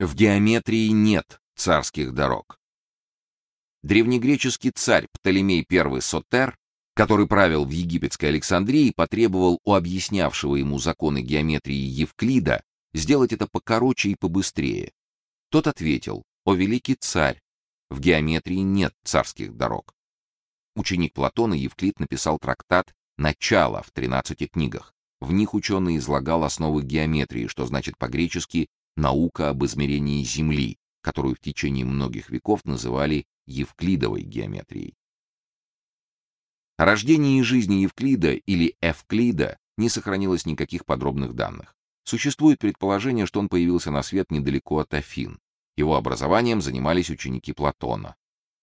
В геометрии нет царских дорог. Древнегреческий царь Птолемей I Сотер, который правил в египетской Александрии, потребовал у объяснявшего ему законы геометрии Евклида сделать это покороче и побыстрее. Тот ответил: "О великий царь, в геометрии нет царских дорог". Ученик Платона Евклид написал трактат Начало в 13 книгах. В них ученый излагал основы геометрии, что значит по-гречески наука об измерении Земли, которую в течение многих веков называли Евклидовой геометрией. О рождении и жизни Евклида или Эвклида не сохранилось никаких подробных данных. Существует предположение, что он появился на свет недалеко от Афин. Его образованием занимались ученики Платона.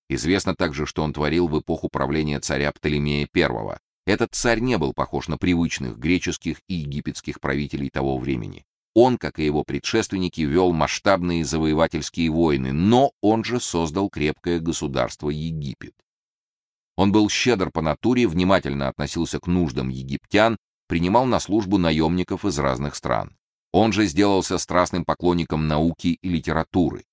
Известно также, что он творил в эпоху правления царя Птолемея I. Этот царь не был похож на привычных греческих и египетских правителей того времени. Он, как и его предшественники, вел масштабные завоевательские войны, но он же создал крепкое государство Египет. Он был щедр по натуре, внимательно относился к нуждам египтян, принимал на службу наемников из разных стран. Он же сделался страстным поклонником науки и литературы.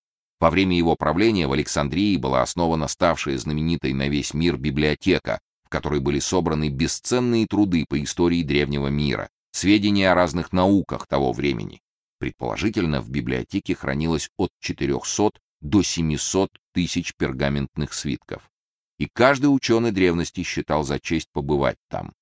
Во время его правления в Александрии была основана ставшая знаменитой на весь мир библиотека, в которой были собраны бесценные труды по истории древнего мира, сведения о разных науках того времени. Предположительно, в библиотеке хранилось от 400 до 700 тысяч пергаментных свитков. И каждый ученый древности считал за честь побывать там.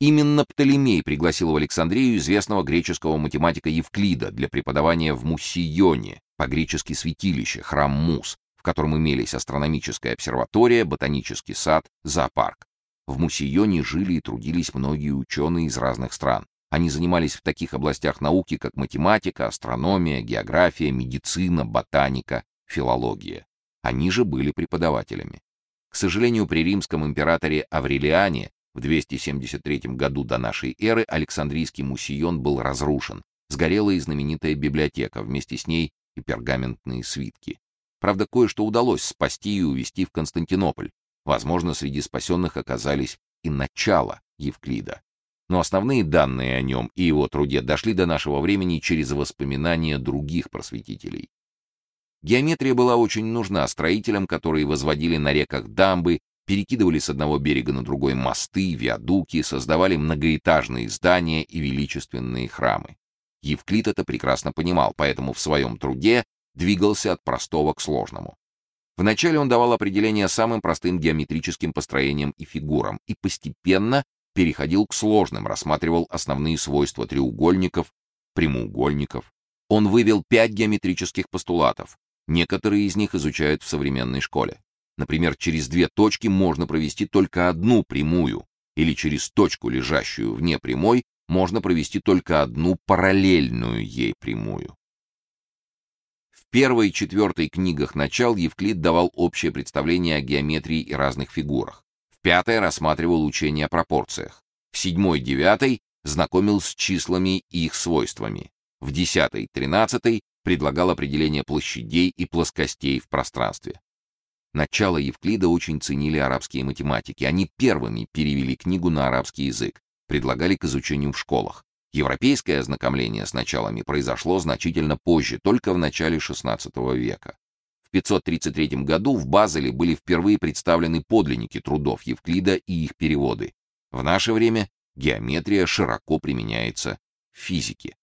Именно Птолемей пригласил в Александрию известного греческого математика Евклида для преподавания в Муссионе, по-гречески святилище, храм Мус, в котором имелись астрономическая обсерватория, ботанический сад, зоопарк. В Мусионе жили и трудились многие ученые из разных стран. Они занимались в таких областях науки, как математика, астрономия, география, медицина, ботаника, филология. Они же были преподавателями. К сожалению, при римском императоре Аврелиане в 273 году до нашей эры Александрийский Мусион был разрушен. Сгорела и знаменитая библиотека, вместе с ней и пергаментные свитки. Правда, кое-что удалось спасти и увезти в Константинополь, Возможно, среди спасенных оказались и начало Евклида. Но основные данные о нем и его труде дошли до нашего времени через воспоминания других просветителей. Геометрия была очень нужна строителям, которые возводили на реках дамбы, перекидывали с одного берега на другой мосты, виадуки, создавали многоэтажные здания и величественные храмы. Евклид это прекрасно понимал, поэтому в своем труде двигался от простого к сложному. Вначале он давал определения самым простым геометрическим построениям и фигурам и постепенно переходил к сложным, рассматривал основные свойства треугольников, прямоугольников. Он вывел пять геометрических постулатов. Некоторые из них изучают в современной школе. Например, через две точки можно провести только одну прямую, или через точку, лежащую вне прямой, можно провести только одну параллельную ей прямую первой и четвертой книгах начал Евклид давал общее представление о геометрии и разных фигурах. В пятой рассматривал учение о пропорциях. В седьмой, девятой знакомил с числами и их свойствами. В десятой, тринадцатой предлагал определение площадей и плоскостей в пространстве. Начало Евклида очень ценили арабские математики. Они первыми перевели книгу на арабский язык, предлагали к изучению в школах. Европейское ознакомление с началами произошло значительно позже, только в начале XVI века. В 533 году в Базеле были впервые представлены подлинники трудов Евклида и их переводы. В наше время геометрия широко применяется в физике.